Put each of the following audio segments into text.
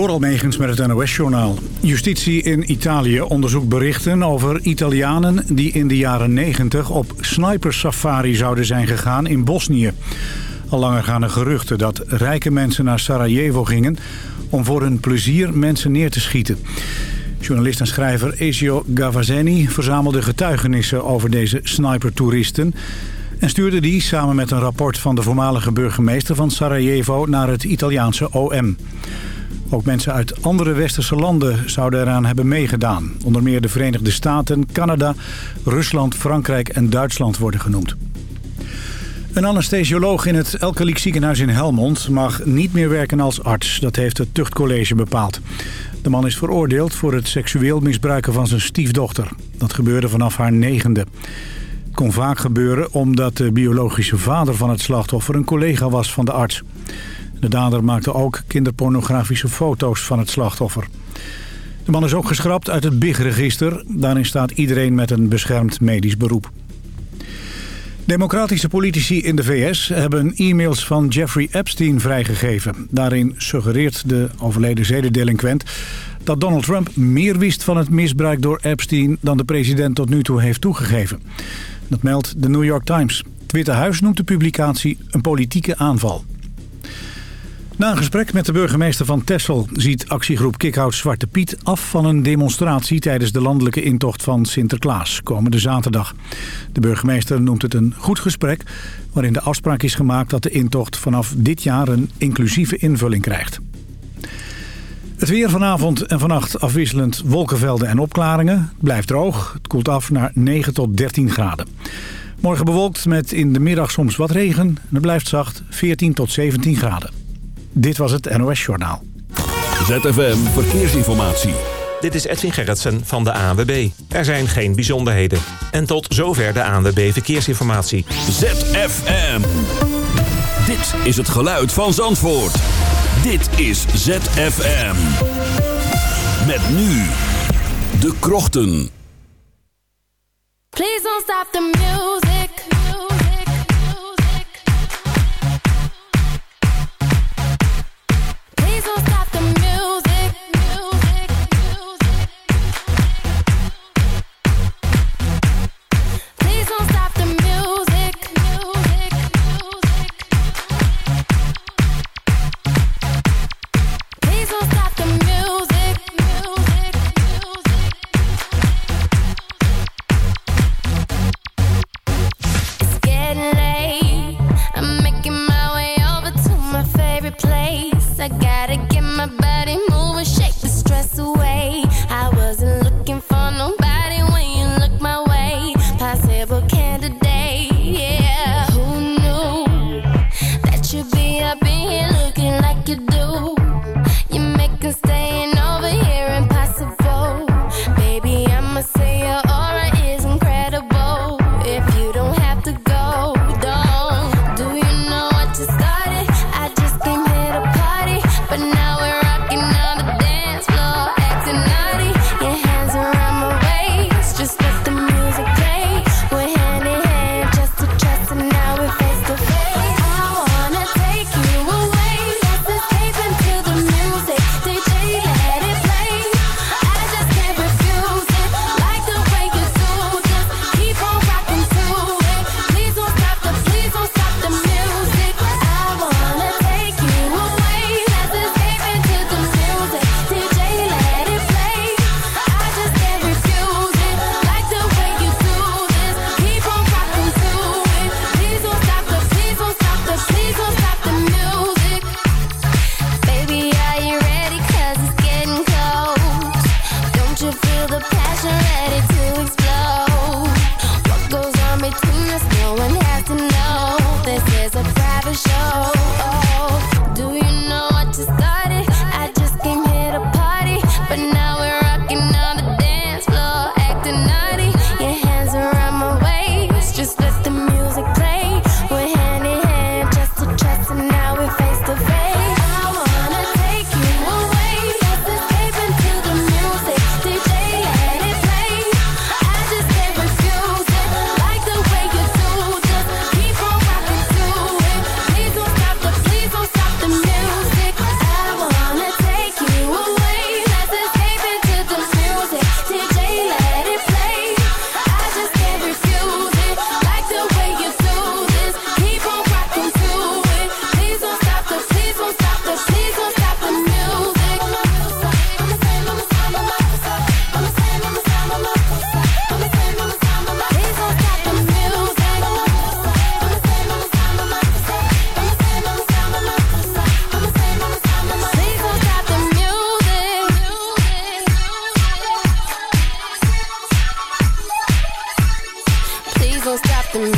Door Almegens met het NOS-journaal. Justitie in Italië onderzoekt berichten over Italianen... die in de jaren 90 op snipersafari zouden zijn gegaan in Bosnië. Al langer gaan er geruchten dat rijke mensen naar Sarajevo gingen... om voor hun plezier mensen neer te schieten. Journalist en schrijver Ezio Gavazzeni verzamelde getuigenissen over deze snipertoeristen... en stuurde die samen met een rapport van de voormalige burgemeester van Sarajevo naar het Italiaanse OM. Ook mensen uit andere westerse landen zouden eraan hebben meegedaan. Onder meer de Verenigde Staten, Canada, Rusland, Frankrijk en Duitsland worden genoemd. Een anesthesioloog in het Elkeliek ziekenhuis in Helmond mag niet meer werken als arts. Dat heeft het tuchtcollege bepaald. De man is veroordeeld voor het seksueel misbruiken van zijn stiefdochter. Dat gebeurde vanaf haar negende. Het kon vaak gebeuren omdat de biologische vader van het slachtoffer een collega was van de arts. De dader maakte ook kinderpornografische foto's van het slachtoffer. De man is ook geschrapt uit het BIG-register. Daarin staat iedereen met een beschermd medisch beroep. Democratische politici in de VS hebben e-mails van Jeffrey Epstein vrijgegeven. Daarin suggereert de overleden zedendelinquent dat Donald Trump meer wist van het misbruik door Epstein dan de president tot nu toe heeft toegegeven. Dat meldt de New York Times. Het Witte Huis noemt de publicatie een politieke aanval. Na een gesprek met de burgemeester van Texel ziet actiegroep Kickhout Zwarte Piet af van een demonstratie tijdens de landelijke intocht van Sinterklaas komende zaterdag. De burgemeester noemt het een goed gesprek waarin de afspraak is gemaakt dat de intocht vanaf dit jaar een inclusieve invulling krijgt. Het weer vanavond en vannacht afwisselend wolkenvelden en opklaringen. Het blijft droog. Het koelt af naar 9 tot 13 graden. Morgen bewolkt met in de middag soms wat regen. En het blijft zacht 14 tot 17 graden. Dit was het NOS Journaal. ZFM Verkeersinformatie. Dit is Edwin Gerritsen van de ANWB. Er zijn geen bijzonderheden. En tot zover de ANWB Verkeersinformatie. ZFM. Dit is het geluid van Zandvoort. Dit is ZFM. Met nu de krochten. Please don't stop the music.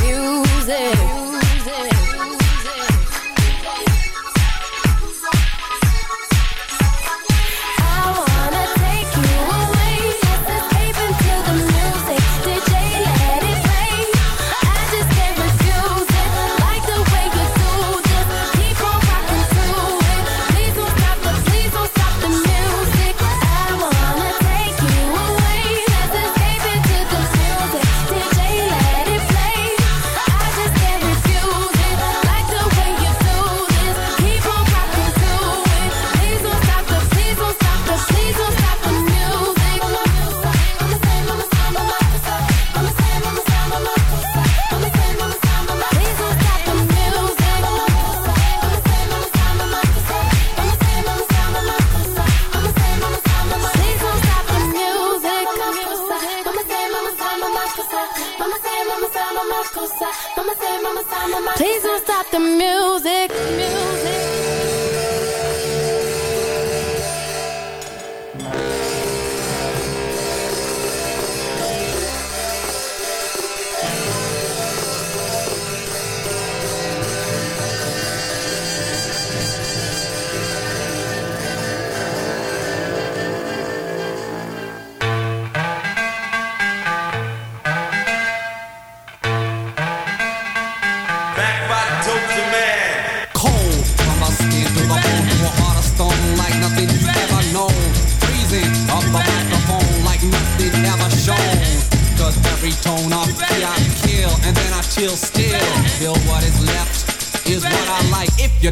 music.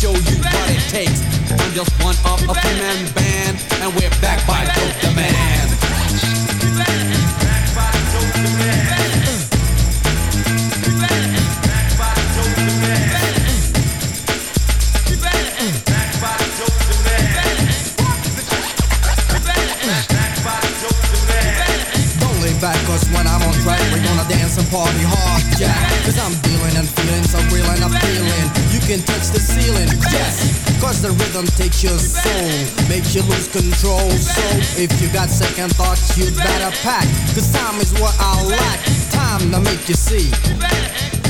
show you what it takes. I'm just one of a three-man band, and we're back by Dope the Man. Back Cause when I'm on track We're gonna dance and party hard, yeah Cause I'm dealing and feeling so real and appealing. You can touch the ceiling, yes Cause the rhythm takes your soul Makes you lose control. So if you got second thoughts You'd better pack Cause time is what I lack. Time to make you see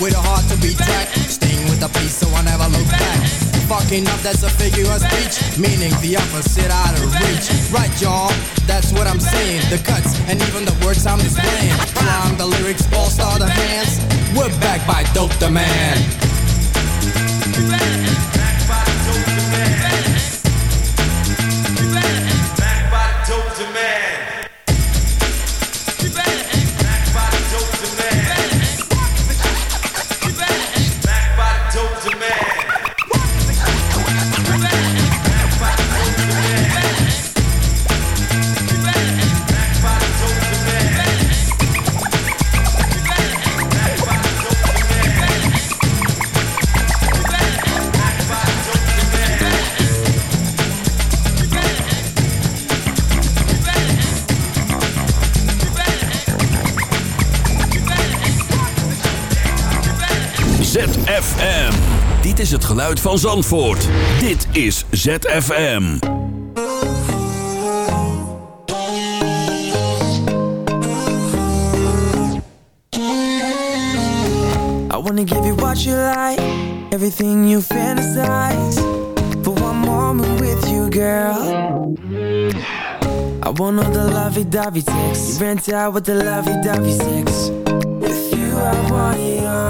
With a heart to be tracked. Staying with the peace, so I never look back. Fucking up, that's a figure of speech. Meaning the opposite out of reach. Right, y'all? That's what I'm saying. The cuts and even the words I'm displaying. Flying the lyrics, all star the hands. We're back by Dope the Man. Geluid van Zandvoort. Dit is ZFM. I wanna give you what you like, everything you fantasize. For one moment with you, girl. I want all the lovey-dovey sex. You rent out with the lovey-dovey sex. With you, I want it all.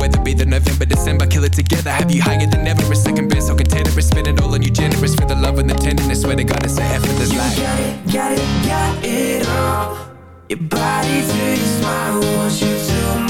Whether be the November, December, kill it together. Have you higher than ever? A second best, so contented. Spend it all on you, generous for the love and the tenderness. Swear to God, it's an effortless life. Got it, got it, got it all. Your body to your smile, want you to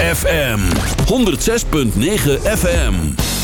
ZFM 106.9 FM.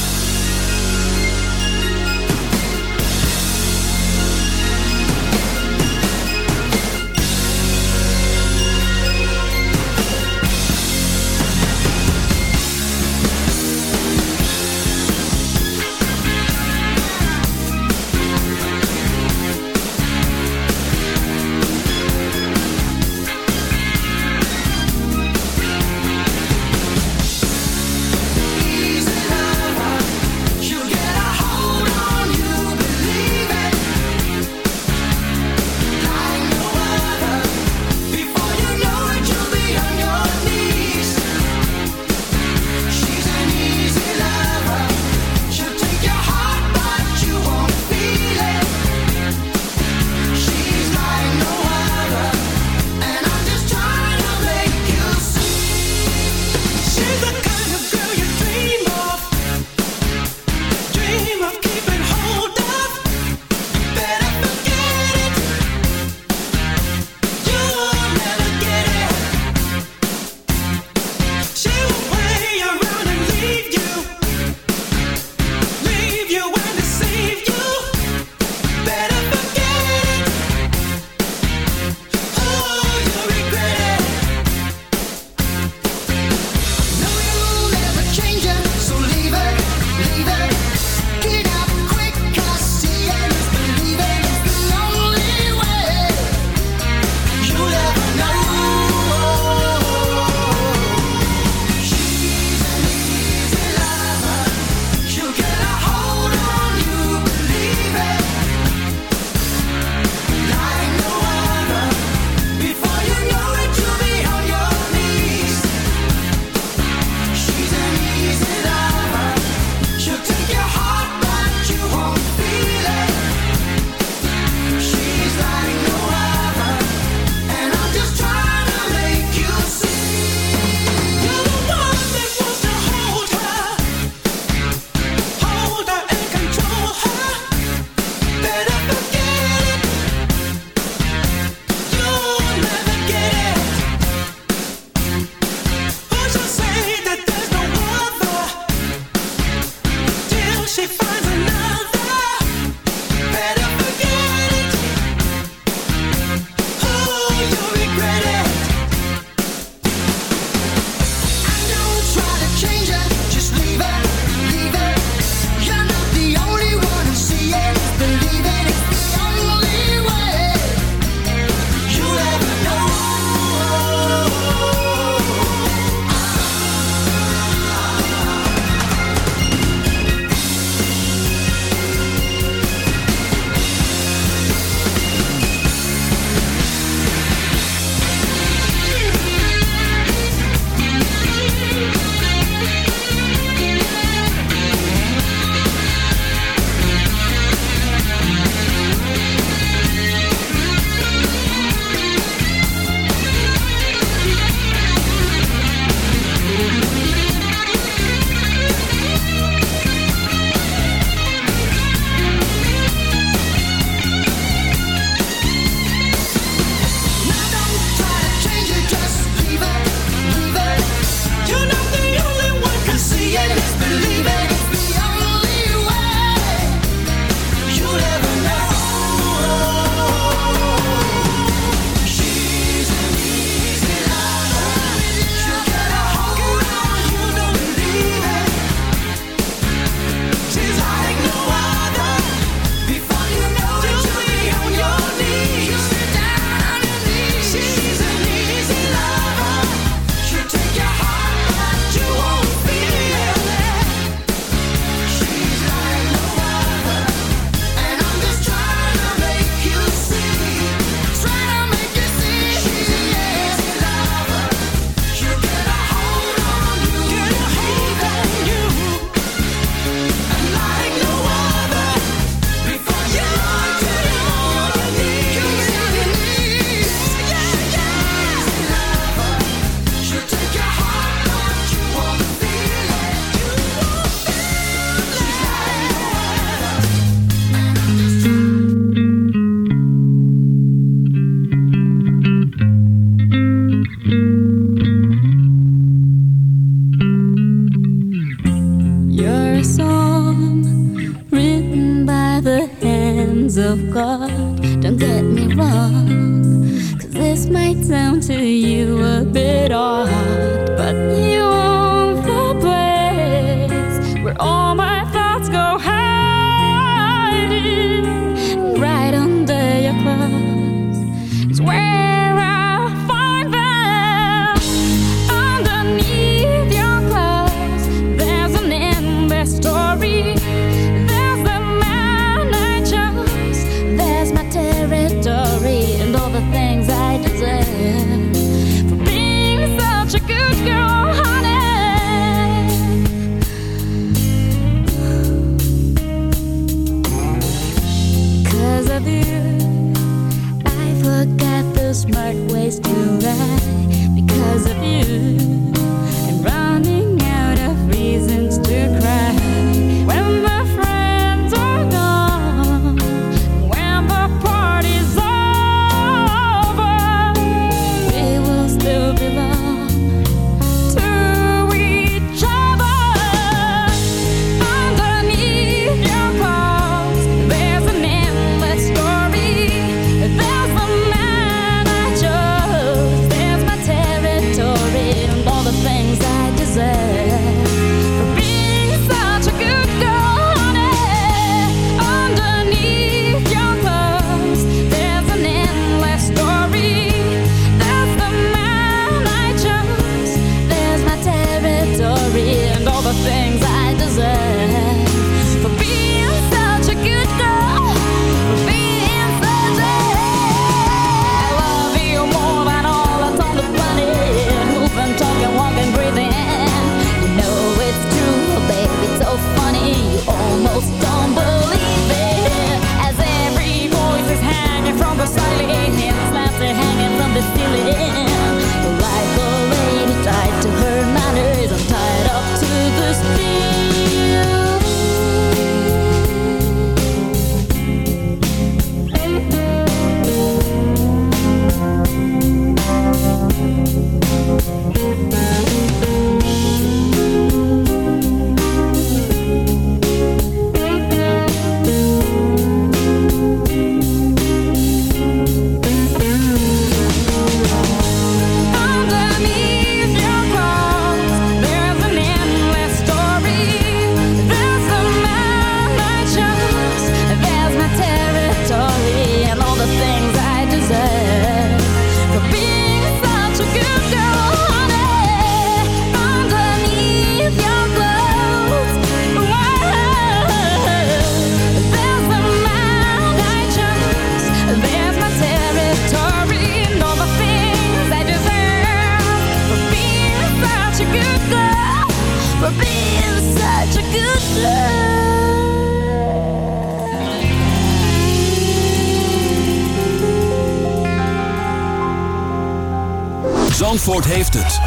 Zandvoort heeft het.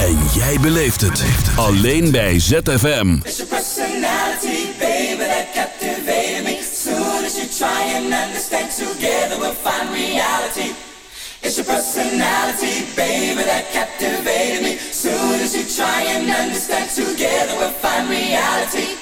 En jij beleeft het. Alleen bij ZFM. It's your personality, baby, that captivated me. Soon as you try and understand together we'll. It's your personality, baby, that captivated me. Soon as you try and understand together we'll find reality.